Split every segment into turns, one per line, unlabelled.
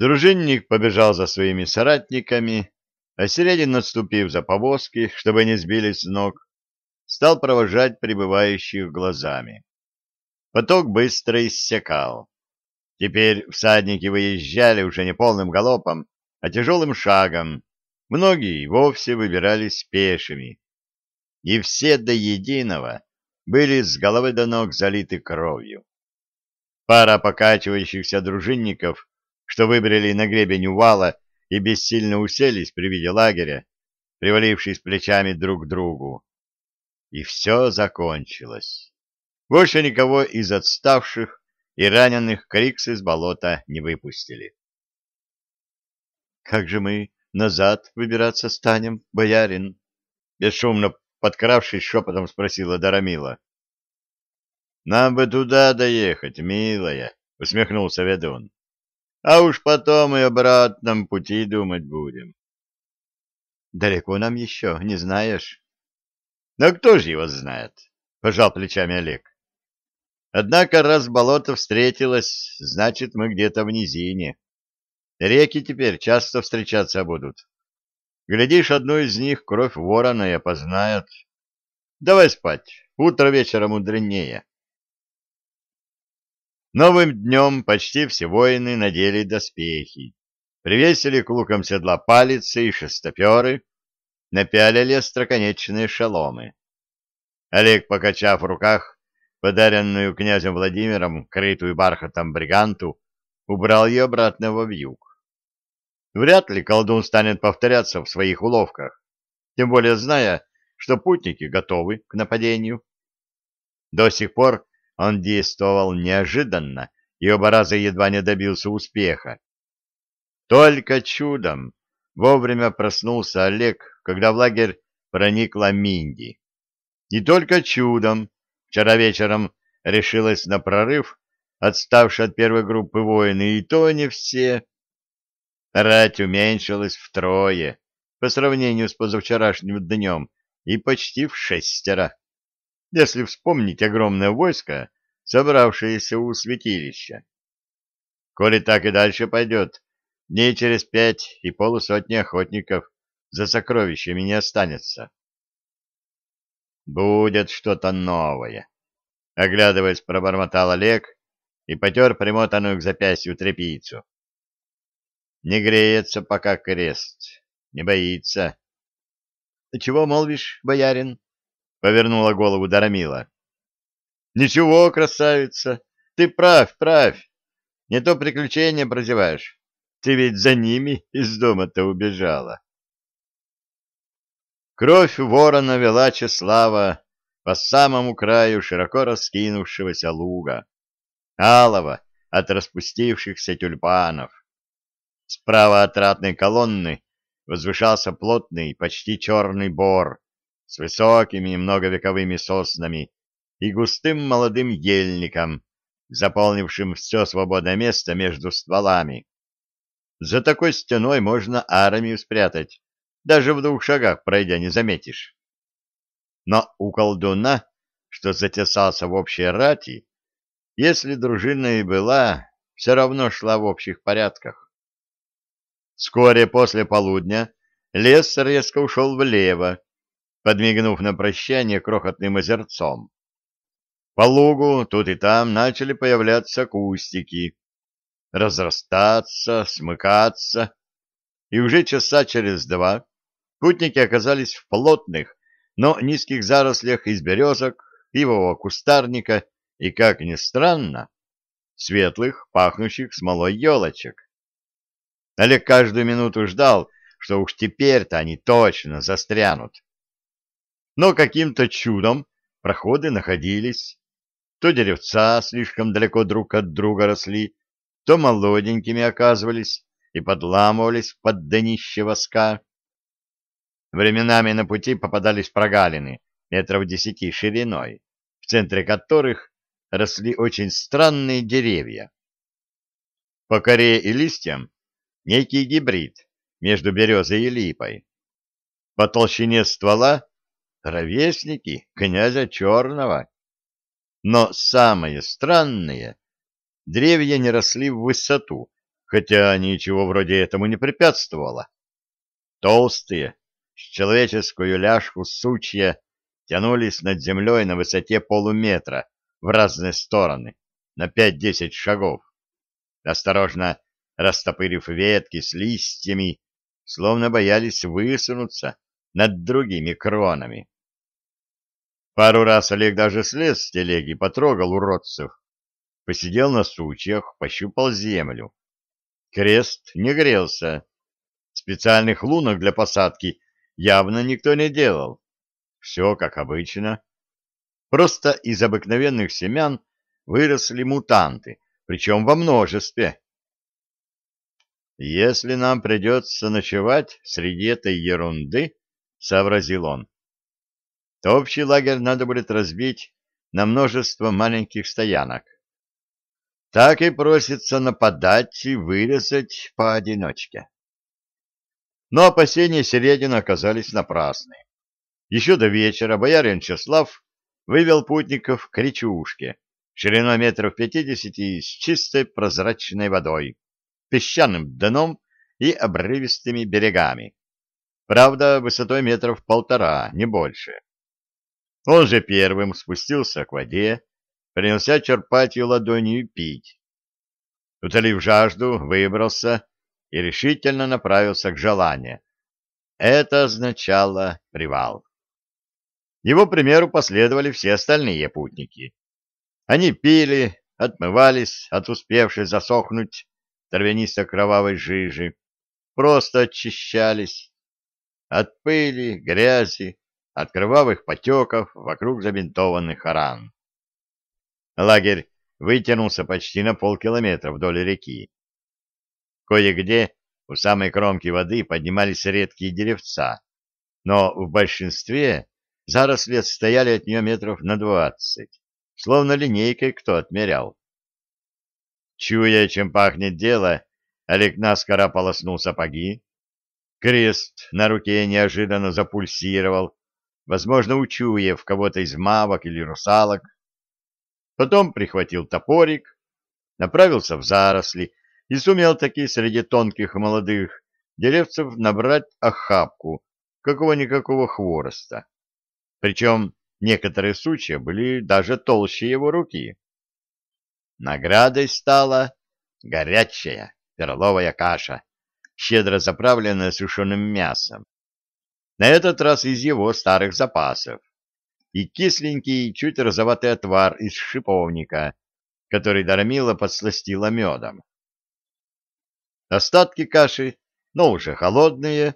Дружинник побежал за своими соратниками, а Середин, отступив за повозки, чтобы не сбились с ног, стал провожать прибывающих глазами. Поток быстро иссякал. Теперь всадники выезжали уже не полным галопом, а тяжелым шагом. Многие вовсе выбирались пешими. И все до единого были с головы до ног залиты кровью. Пара покачивающихся дружинников, что выбрали на гребень увала и бессильно уселись при виде лагеря, привалившись плечами друг к другу. И все закончилось. Больше никого из отставших и раненых Крикс из болота не выпустили. — Как же мы назад выбираться станем, боярин? — бесшумно подкравшись, шепотом спросила Дарамила. — Нам бы туда доехать, милая, — усмехнулся ведун. — А уж потом и обратном пути думать будем. — Далеко нам еще, не знаешь? — Но кто же его знает? — пожал плечами Олег. Однако, раз болото встретилось, значит, мы где-то в низине. Реки теперь часто встречаться будут. Глядишь, одну из них кровь ворона и опознает. Давай спать, утро вечера мудренее. Новым днем почти все воины надели доспехи, привесили к лукам седла палицы и шестоперы, напялили остроконечные шаломы. Олег, покачав в руках подаренную князем Владимиром, крытую бархатом бриганту, убрал ее обратно во вьюг. Вряд ли колдун станет повторяться в своих уловках, тем более зная, что путники готовы к нападению. До сих пор он действовал неожиданно и оба раза едва не добился успеха. Только чудом вовремя проснулся Олег, когда в лагерь проникла Минди. И только чудом Вчера вечером решилась на прорыв, отставшая от первой группы воины, и то не все. Рать уменьшилась втрое по сравнению с позавчерашним днем и почти в шестеро, если вспомнить огромное войско, собравшееся у святилища. Коли так и дальше пойдет, дней через пять и полусотни охотников за сокровищами не останется. Будет что-то новое. Оглядываясь, пробормотал Олег и потер примотанную к запястью тряпицу. Не греется пока крест, не боится. — Чего молвишь, боярин? — повернула голову Дарамила. — Ничего, красавица, ты прав, правь. Не то приключение прозеваешь. Ты ведь за ними из дома-то убежала. Кровь ворона вела Чеслава по самому краю широко раскинувшегося луга, алого от распустившихся тюльпанов. Справа от ратной колонны возвышался плотный, почти черный бор с высокими многовековыми соснами и густым молодым ельником, заполнившим все свободное место между стволами. За такой стеной можно армию спрятать, даже в двух шагах пройдя не заметишь. Но у колдуна, что затесался в общей рати, если дружина и была, все равно шла в общих порядках. Вскоре после полудня лес резко ушел влево, подмигнув на прощание крохотным озерцом. По лугу тут и там начали появляться кустики, разрастаться, смыкаться, и уже часа через два Путники оказались в плотных, но низких зарослях из березок, ивового кустарника и, как ни странно, светлых, пахнущих смолой елочек. Олег каждую минуту ждал, что уж теперь-то они точно застрянут. Но каким-то чудом проходы находились. То деревца слишком далеко друг от друга росли, то молоденькими оказывались и подламывались под днище воска. Временами на пути попадались прогалины метров десяти шириной, в центре которых росли очень странные деревья. По коре и листьям некий гибрид между березой и липой. По толщине ствола ровесники князя Черного. Но самое странное, деревья не росли в высоту, хотя ничего вроде этому не препятствовало. Толстые, с человеческую ляжку сучья тянулись над землей на высоте полуметра в разные стороны, на пять-десять шагов. Осторожно растопырив ветки с листьями, словно боялись высунуться над другими кронами. Пару раз Олег даже слез с телеги, потрогал уродцев, посидел на сучьях, пощупал землю. Крест не грелся. Специальных лунок для посадки явно никто не делал. Все как обычно. Просто из обыкновенных семян выросли мутанты, причем во множестве. «Если нам придется ночевать среди этой ерунды, — сообразил он, — то общий лагерь надо будет разбить на множество маленьких стоянок. Так и просится нападать и вырезать поодиночке. Но опасения Середина оказались напрасны. Еще до вечера боярин Чеслав вывел путников к речушке, шириной метров пятидесяти с чистой прозрачной водой, песчаным дном и обрывистыми берегами. Правда, высотой метров полтора, не больше. Он же первым спустился к воде, принялся черпать ее ладонью и пить. Утолив жажду, выбрался и решительно направился к желанию. Это означало привал. Его примеру последовали все остальные путники. Они пили, отмывались от успевшей засохнуть травянисто-кровавой жижи, просто очищались от пыли, грязи, от кровавых потеков вокруг забинтованных ран. Лагерь вытянулся почти на полкилометра вдоль реки. Кое-где у самой кромки воды поднимались редкие деревца, но в большинстве заросли отстояли от нее метров на двадцать, словно линейкой кто отмерял. Чуя, чем пахнет дело, Олег наскоро полоснул сапоги. Крест на руке неожиданно запульсировал, возможно, учуяв кого-то из мавок или русалок. Потом прихватил топорик, направился в заросли и сумел таки среди тонких молодых деревцев набрать охапку какого-никакого хвороста. Причем некоторые сучья были даже толще его руки. Наградой стала горячая перловая каша, щедро заправленная сушеным мясом. На этот раз из его старых запасов. И кисленький, чуть розоватый отвар из шиповника, который Дармила подсластила медом. Остатки каши, но уже холодные,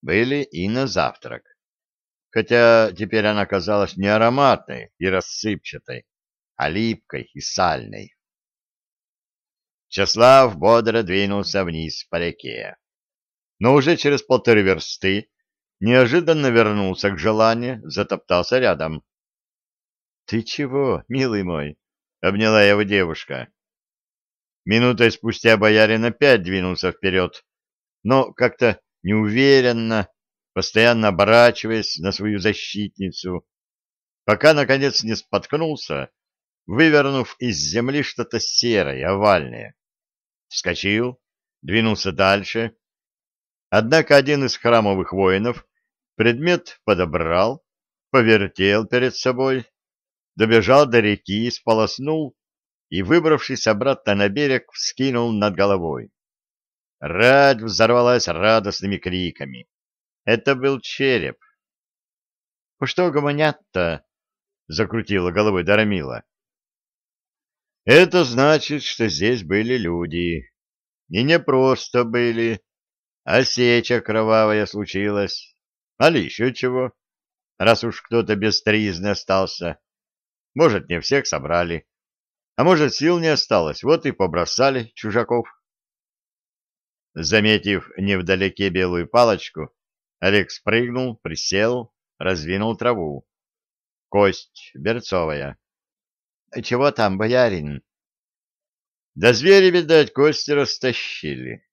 были и на завтрак. Хотя теперь она казалась не ароматной и рассыпчатой, а липкой и сальной. Чеслав бодро двинулся вниз по реке. Но уже через полторы версты неожиданно вернулся к желанию, затоптался рядом. — Ты чего, милый мой? — обняла его девушка. Минутой спустя боярин опять двинулся вперед, но как-то неуверенно, постоянно оборачиваясь на свою защитницу, пока, наконец, не споткнулся, вывернув из земли что-то серое, овальное. Вскочил, двинулся дальше. Однако один из храмовых воинов предмет подобрал, повертел перед собой, добежал до реки, сполоснул и, выбравшись обратно на берег, вскинул над головой. Радь взорвалась радостными криками. Это был череп. — Что гомонят-то? — закрутила головой Дарамила. Это значит, что здесь были люди. И не просто были, а кровавая случилась. Али еще чего, раз уж кто-то бестризный остался. Может, не всех собрали. А может, сил не осталось, вот и побросали чужаков. Заметив невдалеке белую палочку, Олег спрыгнул, присел, раздвинул траву. Кость берцовая. — Чего там, боярин? — Да звери, видать, кости растащили.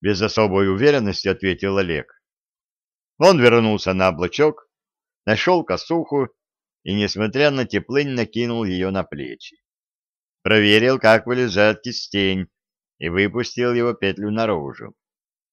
Без особой уверенности ответил Олег. Он вернулся на облачок, нашел косуху и, несмотря на теплынь, накинул ее на плечи. Проверил, как вылезает кистень, и выпустил его петлю наружу.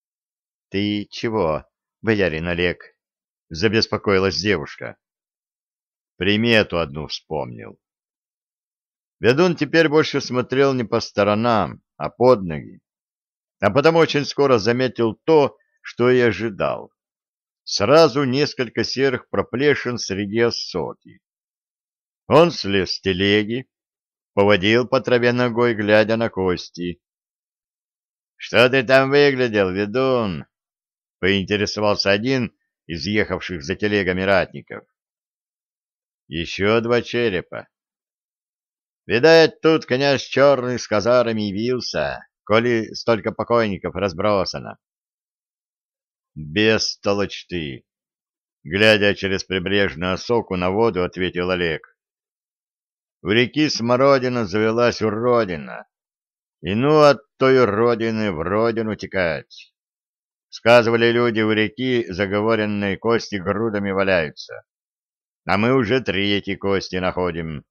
— Ты чего, боярин Олег? — забеспокоилась девушка. Примету одну вспомнил. Ведун теперь больше смотрел не по сторонам, а под ноги, а потому очень скоро заметил то, что и ожидал. Сразу несколько серых проплешин среди осоки. Он слез с телеги, поводил по траве ногой, глядя на кости. — Что ты там выглядел, ведун? — поинтересовался один из ехавших за телегами ратников. — Еще два черепа. Видать, тут князь Черный с казарами явился, коли столько покойников разбросано. Бестолочь ты! Глядя через прибрежную осоку на воду, ответил Олег. У реки Смородина завелась уродина. И ну от той родины в родину текать. Сказывали люди, у реки заговоренные кости грудами валяются. А мы уже третьи кости находим.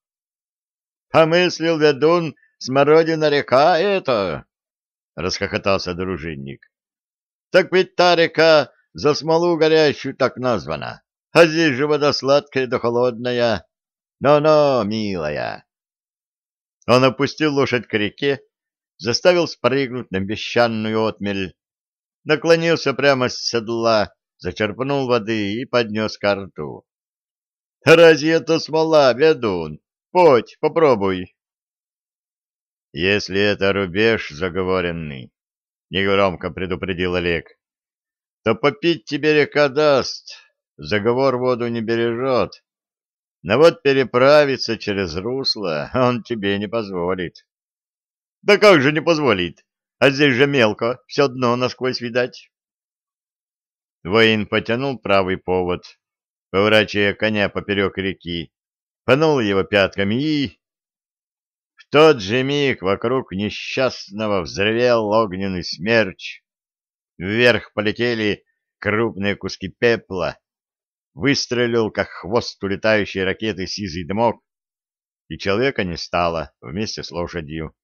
Помыслил ведун, смородина река это, — расхохотался дружинник. Так ведь та река за смолу горящую так названа, а здесь же вода сладкая да холодная. Но-но, милая. Он опустил лошадь к реке, заставил спрыгнуть на песчаную отмель, наклонился прямо с седла, зачерпнул воды и поднес ко рту. — Разве это смола, ведун? Подь, попробуй. Если это рубеж заговоренный, — негромко предупредил Олег, — то попить тебе река даст, заговор воду не бережет, но вот переправиться через русло он тебе не позволит. — Да как же не позволит? А здесь же мелко, все дно насквозь видать. Воин потянул правый повод, поворачивая коня поперек реки, пнул его пятками и... Тот же миг вокруг несчастного взревел огненный смерч. Вверх полетели крупные куски пепла, выстрелил, как хвост улетающей ракеты, сизый дымок, и человека не стало вместе с лошадью.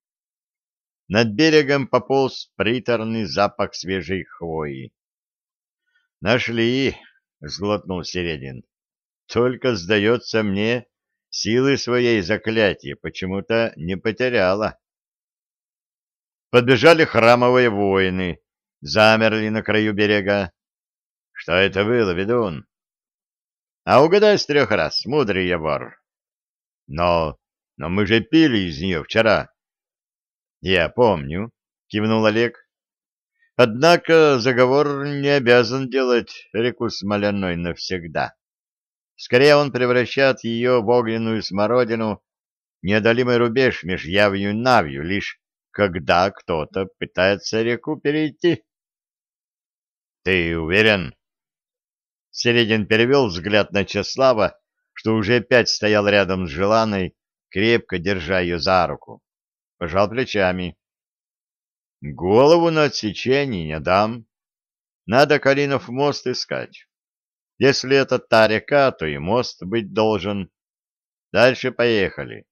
Над берегом пополз приторный запах свежей хвои. «Нашли!» — сглотнул Середин. «Только, сдается мне, силы своей заклятия почему-то не потеряла. Подбежали храмовые воины, замерли на краю берега. Что это было, ведун? А угадай с трех раз, мудрый я вор. Но, но мы же пили из нее вчера. Я помню, кивнул Олег. Однако заговор не обязан делать реку смоляной навсегда. Скорее он превращает ее в огненную смородину, неодолимый рубеж меж явью и навью, лишь когда кто-то пытается реку перейти. — Ты уверен? Середин перевел взгляд на Чеслава, что уже опять стоял рядом с Желаной, крепко держа ее за руку. Пожал плечами. — Голову на отсечение не дам. Надо Калинов мост искать. Если это та река, то и мост быть должен. Дальше поехали.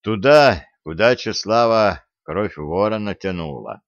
Туда, куда Чеслава кровь ворона тянула.